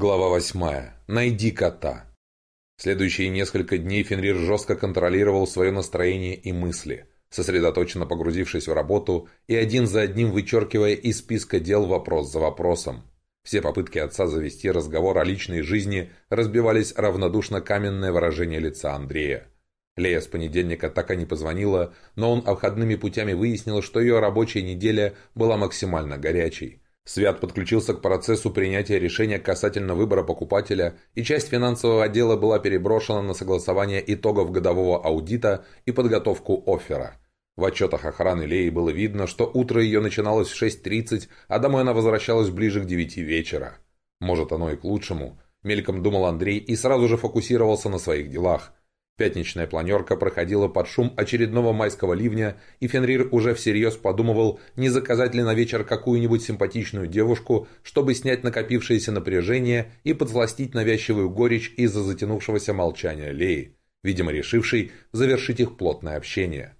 Глава восьмая. Найди кота. Следующие несколько дней Фенрир жестко контролировал свое настроение и мысли, сосредоточенно погрузившись в работу и один за одним вычеркивая из списка дел вопрос за вопросом. Все попытки отца завести разговор о личной жизни разбивались равнодушно каменное выражение лица Андрея. Лея с понедельника так и не позвонила, но он обходными путями выяснил, что ее рабочая неделя была максимально горячей. Свят подключился к процессу принятия решения касательно выбора покупателя, и часть финансового отдела была переброшена на согласование итогов годового аудита и подготовку оффера. В отчетах охраны Леи было видно, что утро ее начиналось в 6.30, а домой она возвращалась ближе к 9 вечера. Может, оно и к лучшему. Мельком думал Андрей и сразу же фокусировался на своих делах. Пятничная планерка проходила под шум очередного майского ливня, и Фенрир уже всерьез подумывал, не заказать ли на вечер какую-нибудь симпатичную девушку, чтобы снять накопившееся напряжение и подсластить навязчивую горечь из-за затянувшегося молчания Леи, видимо решившей завершить их плотное общение.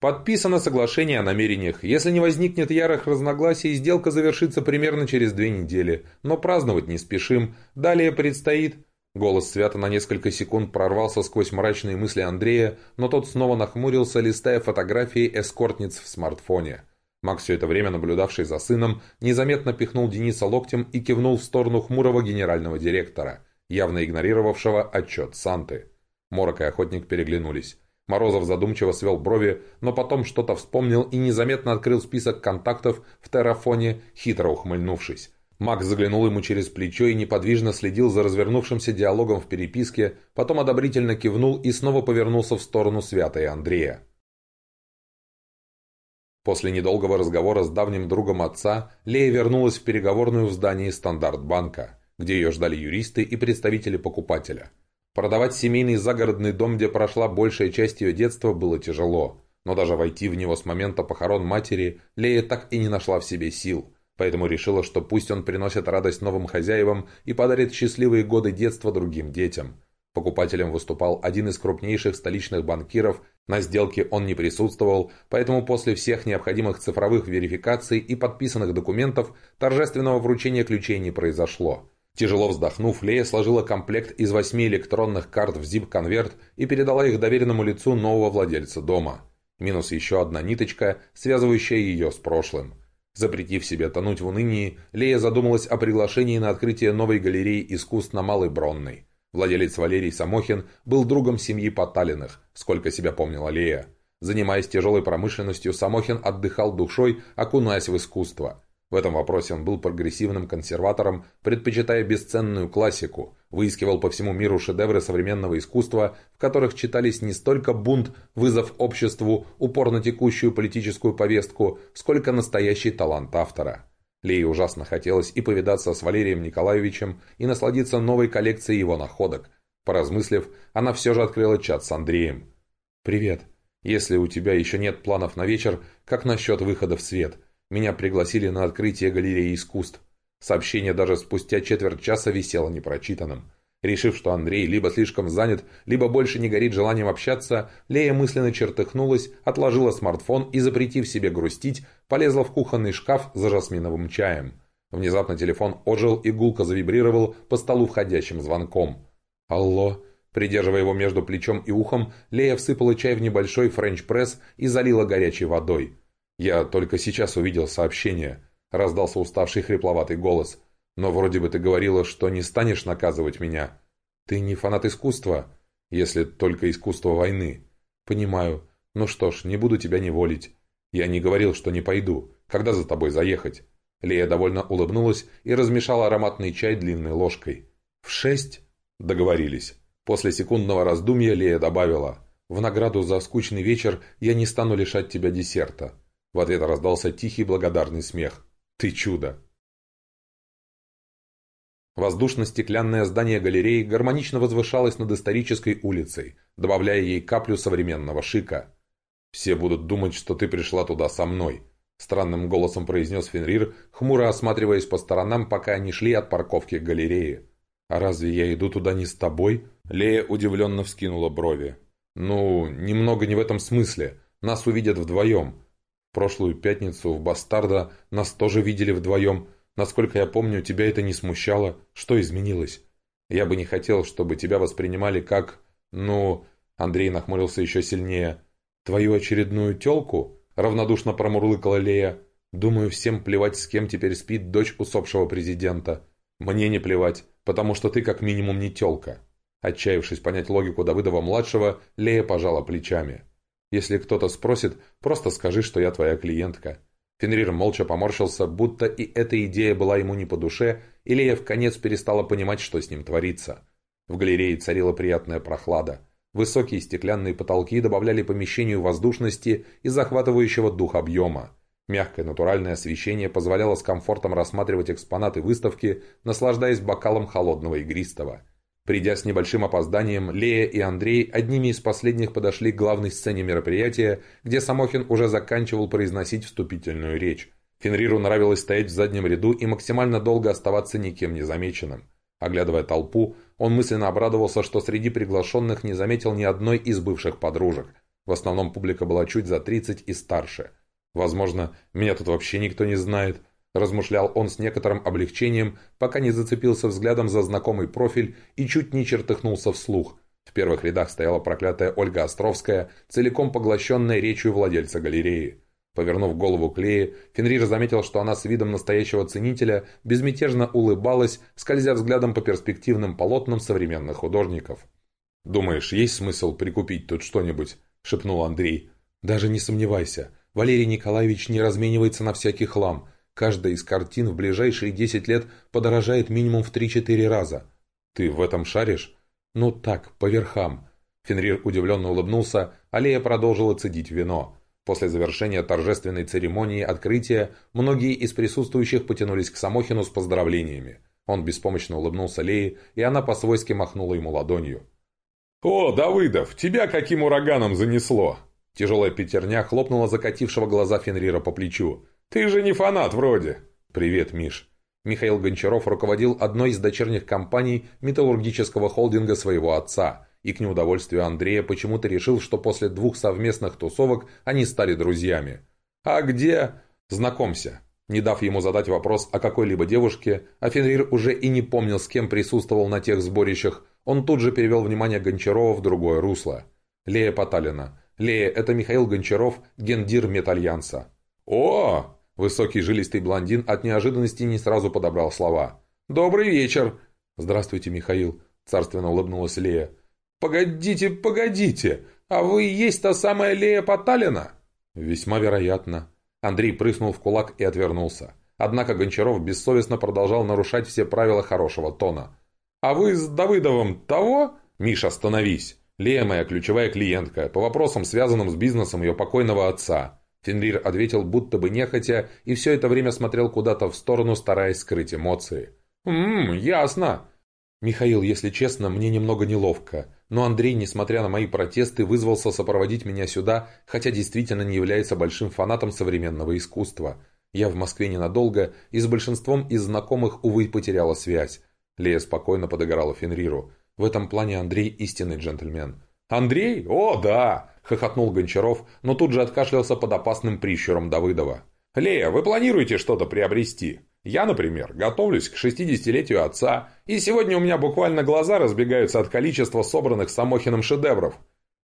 Подписано соглашение о намерениях. Если не возникнет ярых разногласий, сделка завершится примерно через две недели. Но праздновать не спешим. Далее предстоит... Голос Свята на несколько секунд прорвался сквозь мрачные мысли Андрея, но тот снова нахмурился, листая фотографии эскортниц в смартфоне. Макс, все это время наблюдавший за сыном, незаметно пихнул Дениса локтем и кивнул в сторону хмурого генерального директора, явно игнорировавшего отчет Санты. Морок и охотник переглянулись. Морозов задумчиво свел брови, но потом что-то вспомнил и незаметно открыл список контактов в террафоне, хитро ухмыльнувшись. Макс заглянул ему через плечо и неподвижно следил за развернувшимся диалогом в переписке, потом одобрительно кивнул и снова повернулся в сторону Свята и Андрея. После недолгого разговора с давним другом отца, Лея вернулась в переговорную в здании Стандартбанка, где ее ждали юристы и представители покупателя. Продавать семейный загородный дом, где прошла большая часть ее детства, было тяжело, но даже войти в него с момента похорон матери Лея так и не нашла в себе сил – поэтому решила, что пусть он приносит радость новым хозяевам и подарит счастливые годы детства другим детям. Покупателем выступал один из крупнейших столичных банкиров, на сделке он не присутствовал, поэтому после всех необходимых цифровых верификаций и подписанных документов торжественного вручения ключей не произошло. Тяжело вздохнув, Лея сложила комплект из восьми электронных карт в zip-конверт и передала их доверенному лицу нового владельца дома. Минус еще одна ниточка, связывающая ее с прошлым. Запретив себе тонуть в унынии, Лея задумалась о приглашении на открытие новой галереи искусств на Малой Бронной. Владелец Валерий Самохин был другом семьи Поталиных, сколько себя помнила Лея. Занимаясь тяжелой промышленностью, Самохин отдыхал душой, окунаясь в искусство. В этом вопросе он был прогрессивным консерватором, предпочитая бесценную классику, выискивал по всему миру шедевры современного искусства, в которых читались не столько бунт, вызов обществу, упор на текущую политическую повестку, сколько настоящий талант автора. Лее ужасно хотелось и повидаться с Валерием Николаевичем, и насладиться новой коллекцией его находок. Поразмыслив, она все же открыла чат с Андреем. «Привет. Если у тебя еще нет планов на вечер, как насчет выхода в свет?» Меня пригласили на открытие галереи искусств. Сообщение даже спустя четверть часа висело непрочитанным. Решив, что Андрей либо слишком занят, либо больше не горит желанием общаться, Лея мысленно чертыхнулась, отложила смартфон и, запретив себе грустить, полезла в кухонный шкаф за жасминовым чаем. Внезапно телефон ожил и гулко завибрировал по столу входящим звонком. «Алло?» Придерживая его между плечом и ухом, Лея всыпала чай в небольшой френч-пресс и залила горячей водой. «Я только сейчас увидел сообщение», — раздался уставший хрипловатый голос. «Но вроде бы ты говорила, что не станешь наказывать меня. Ты не фанат искусства, если только искусство войны. Понимаю. Ну что ж, не буду тебя неволить. Я не говорил, что не пойду. Когда за тобой заехать?» Лея довольно улыбнулась и размешала ароматный чай длинной ложкой. «В шесть?» «Договорились». После секундного раздумья Лея добавила. «В награду за скучный вечер я не стану лишать тебя десерта. В ответ раздался тихий благодарный смех. «Ты чудо!» Воздушно-стеклянное здание галереи гармонично возвышалось над исторической улицей, добавляя ей каплю современного шика. «Все будут думать, что ты пришла туда со мной», — странным голосом произнес Фенрир, хмуро осматриваясь по сторонам, пока они шли от парковки к галерее. «А разве я иду туда не с тобой?» Лея удивленно вскинула брови. «Ну, немного не в этом смысле. Нас увидят вдвоем. Прошлую пятницу в Бастарда нас тоже видели вдвоем. Насколько я помню, тебя это не смущало. Что изменилось? Я бы не хотел, чтобы тебя воспринимали как... Ну...» Андрей нахмурился еще сильнее. «Твою очередную телку?» Равнодушно промурлыкала Лея. «Думаю, всем плевать, с кем теперь спит дочь усопшего президента. Мне не плевать, потому что ты как минимум не телка». Отчаявшись понять логику Давыдова-младшего, Лея пожала плечами. «Если кто-то спросит, просто скажи, что я твоя клиентка». Фенрир молча поморщился, будто и эта идея была ему не по душе, и Лея в конец перестала понимать, что с ним творится. В галерее царила приятная прохлада. Высокие стеклянные потолки добавляли помещению воздушности и захватывающего дух объема. Мягкое натуральное освещение позволяло с комфортом рассматривать экспонаты выставки, наслаждаясь бокалом холодного игристого. Придя с небольшим опозданием, Лея и Андрей одними из последних подошли к главной сцене мероприятия, где Самохин уже заканчивал произносить вступительную речь. Фенриру нравилось стоять в заднем ряду и максимально долго оставаться никем не замеченным. Оглядывая толпу, он мысленно обрадовался, что среди приглашенных не заметил ни одной из бывших подружек. В основном публика была чуть за 30 и старше. «Возможно, меня тут вообще никто не знает», – размышлял он с некоторым облегчением, пока не зацепился взглядом за знакомый профиль и чуть не чертыхнулся вслух. В первых рядах стояла проклятая Ольга Островская, целиком поглощенная речью владельца галереи. Повернув голову к Лее, Фенрир заметил, что она с видом настоящего ценителя безмятежно улыбалась, скользя взглядом по перспективным полотнам современных художников. «Думаешь, есть смысл прикупить тут что-нибудь?» – шепнул Андрей. «Даже не сомневайся. Валерий Николаевич не разменивается на всякий хлам. Каждая из картин в ближайшие десять лет подорожает минимум в три-четыре раза. Ты в этом шаришь? Ну так, по верхам». Фенрир удивленно улыбнулся, а Лея продолжила цедить вино. После завершения торжественной церемонии открытия многие из присутствующих потянулись к Самохину с поздравлениями. Он беспомощно улыбнулся Лее, и она по-свойски махнула ему ладонью. «О, Давыдов, тебя каким ураганом занесло!» Тяжелая пятерня хлопнула закатившего глаза Фенрира по плечу. «Ты же не фанат вроде!» «Привет, Миш!» Михаил Гончаров руководил одной из дочерних компаний металлургического холдинга своего отца – и к неудовольствию Андрея почему-то решил, что после двух совместных тусовок они стали друзьями. «А где?» «Знакомься». Не дав ему задать вопрос о какой-либо девушке, Афенрир уже и не помнил, с кем присутствовал на тех сборищах, он тут же перевел внимание Гончарова в другое русло. Лея Поталина. Лея – это Михаил Гончаров, гендир Метальянса. «О!» – высокий жилистый блондин от неожиданности не сразу подобрал слова. «Добрый вечер!» «Здравствуйте, Михаил!» – царственно улыбнулась Лея. «Погодите, погодите, а вы есть та самая Лея Поталина?» «Весьма вероятно». Андрей прыснул в кулак и отвернулся. Однако Гончаров бессовестно продолжал нарушать все правила хорошего тона. «А вы с Давыдовым того?» «Миша, остановись!» «Лея моя ключевая клиентка, по вопросам, связанным с бизнесом ее покойного отца». Фенрир ответил будто бы нехотя и все это время смотрел куда-то в сторону, стараясь скрыть эмоции. «Ммм, ясно!» «Михаил, если честно, мне немного неловко. Но Андрей, несмотря на мои протесты, вызвался сопроводить меня сюда, хотя действительно не является большим фанатом современного искусства. Я в Москве ненадолго, и с большинством из знакомых, увы, потеряла связь. Лея спокойно подыграла Фенриру. В этом плане Андрей истинный джентльмен. «Андрей? О, да!» – хохотнул Гончаров, но тут же откашлялся под опасным прищуром Давыдова. «Лея, вы планируете что-то приобрести?» Я, например, готовлюсь к 60-летию отца, и сегодня у меня буквально глаза разбегаются от количества собранных Самохиным шедевров.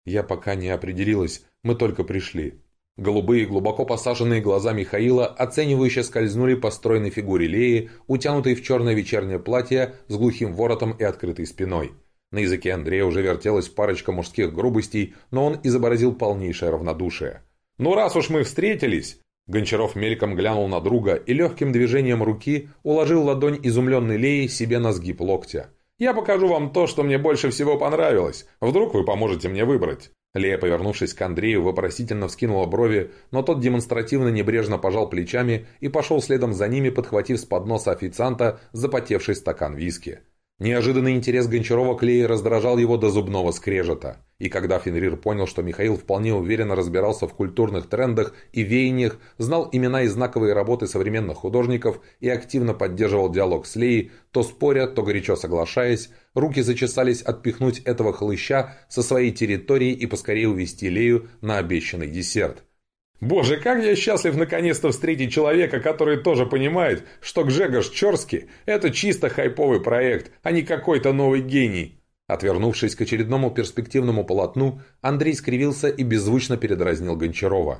Я пока не определилась, мы только пришли. Голубые, глубоко посаженные глаза Михаила оценивающе скользнули по стройной фигуре Леи, утянутой в черное вечернее платье с глухим воротом и открытой спиной. На языке Андрея уже вертелась парочка мужских грубостей, но он изобразил полнейшее равнодушие. «Ну раз уж мы встретились, Гончаров мельком глянул на друга и легким движением руки уложил ладонь изумленной Леи себе на сгиб локтя. «Я покажу вам то, что мне больше всего понравилось. Вдруг вы поможете мне выбрать». Лея, повернувшись к Андрею, вопросительно вскинула брови, но тот демонстративно небрежно пожал плечами и пошел следом за ними, подхватив с подноса официанта запотевший стакан виски. Неожиданный интерес Гончарова к Лее раздражал его до зубного скрежета. И когда Фенрир понял, что Михаил вполне уверенно разбирался в культурных трендах и веяниях, знал имена и знаковые работы современных художников и активно поддерживал диалог с Леей, то споря, то горячо соглашаясь, руки зачесались отпихнуть этого хлыща со своей территории и поскорее увести Лею на обещанный десерт. Боже, как я счастлив наконец-то встретить человека, который тоже понимает, что Гжегош Чорский – это чисто хайповый проект, а не какой-то новый гений. Отвернувшись к очередному перспективному полотну, Андрей скривился и беззвучно передразнил Гончарова.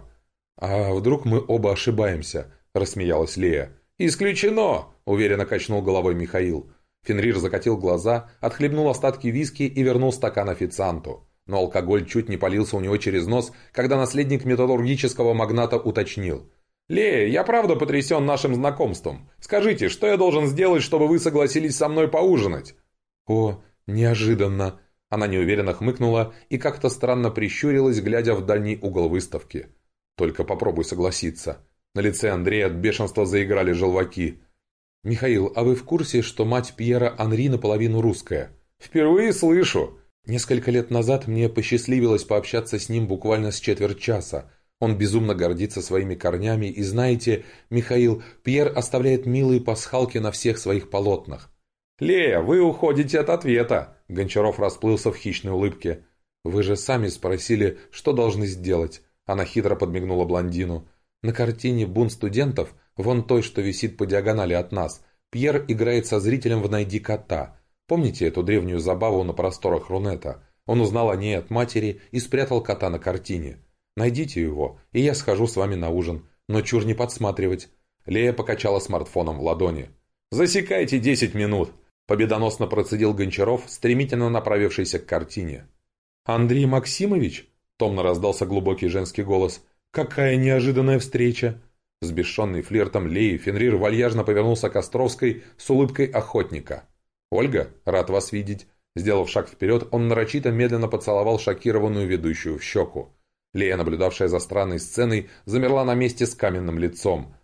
«А вдруг мы оба ошибаемся?» – рассмеялась Лея. «Исключено!» – уверенно качнул головой Михаил. Фенрир закатил глаза, отхлебнул остатки виски и вернул стакан официанту но алкоголь чуть не полился у него через нос, когда наследник металлургического магната уточнил. «Лея, я правда потрясен нашим знакомством. Скажите, что я должен сделать, чтобы вы согласились со мной поужинать?» «О, неожиданно!» Она неуверенно хмыкнула и как-то странно прищурилась, глядя в дальний угол выставки. «Только попробуй согласиться». На лице Андрея от бешенства заиграли желваки. «Михаил, а вы в курсе, что мать Пьера Анри наполовину русская?» «Впервые слышу!» Несколько лет назад мне посчастливилось пообщаться с ним буквально с четверть часа. Он безумно гордится своими корнями, и знаете, Михаил, Пьер оставляет милые пасхалки на всех своих полотнах. «Лея, вы уходите от ответа!» Гончаров расплылся в хищной улыбке. «Вы же сами спросили, что должны сделать?» Она хитро подмигнула блондину. «На картине «Бунт студентов», вон той, что висит по диагонали от нас, Пьер играет со зрителем в «Найди кота». Помните эту древнюю забаву на просторах Рунета? Он узнал о ней от матери и спрятал кота на картине. Найдите его, и я схожу с вами на ужин. Но чур не подсматривать. Лея покачала смартфоном в ладони. «Засекайте десять минут!» Победоносно процедил Гончаров, стремительно направившийся к картине. «Андрей Максимович?» Томно раздался глубокий женский голос. «Какая неожиданная встреча!» Сбешенный флиртом Леи, Фенрир вальяжно повернулся к Островской с улыбкой охотника. «Ольга, рад вас видеть». Сделав шаг вперед, он нарочито медленно поцеловал шокированную ведущую в щеку. Лея, наблюдавшая за странной сценой, замерла на месте с каменным лицом.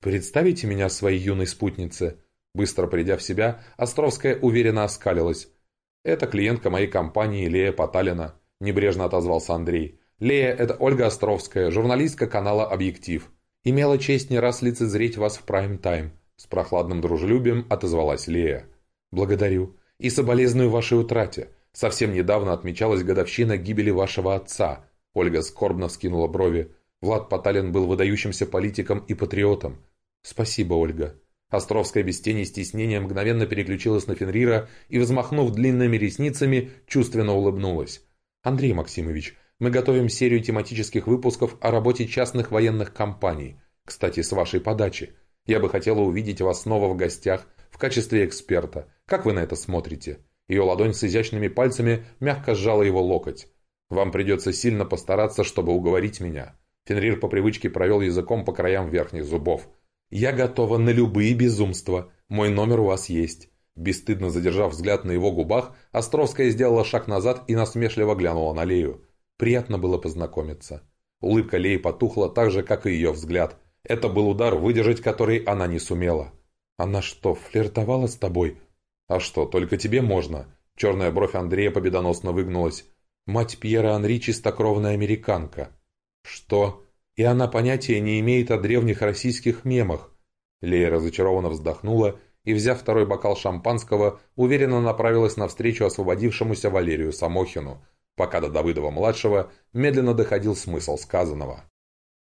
«Представите меня своей юной спутнице». Быстро придя в себя, Островская уверенно оскалилась. «Это клиентка моей компании Лея Поталина», – небрежно отозвался Андрей. «Лея – это Ольга Островская, журналистка канала «Объектив». Имела честь не раз лицезреть вас в прайм-тайм», – с прохладным дружелюбием отозвалась Лея. «Благодарю. И соболезную вашей утрате. Совсем недавно отмечалась годовщина гибели вашего отца». Ольга скорбно вскинула брови. Влад Поталин был выдающимся политиком и патриотом. «Спасибо, Ольга». Островская без тени стеснения мгновенно переключилась на Фенрира и, взмахнув длинными ресницами, чувственно улыбнулась. «Андрей Максимович, мы готовим серию тематических выпусков о работе частных военных компаний. Кстати, с вашей подачи. Я бы хотела увидеть вас снова в гостях в качестве эксперта. Как вы на это смотрите?» Ее ладонь с изящными пальцами мягко сжала его локоть. «Вам придется сильно постараться, чтобы уговорить меня». Фенрир по привычке провел языком по краям верхних зубов. «Я готова на любые безумства. Мой номер у вас есть». Бесстыдно задержав взгляд на его губах, Островская сделала шаг назад и насмешливо глянула на Лею. Приятно было познакомиться. Улыбка Леи потухла так же, как и ее взгляд. Это был удар, выдержать который она не сумела. «Она что, флиртовала с тобой?» «А что, только тебе можно?» Черная бровь Андрея победоносно выгнулась. «Мать Пьера Анри чистокровная американка». «Что?» «И она понятия не имеет о древних российских мемах». Лея разочарованно вздохнула и, взяв второй бокал шампанского, уверенно направилась навстречу освободившемуся Валерию Самохину, пока до Давыдова-младшего медленно доходил смысл сказанного.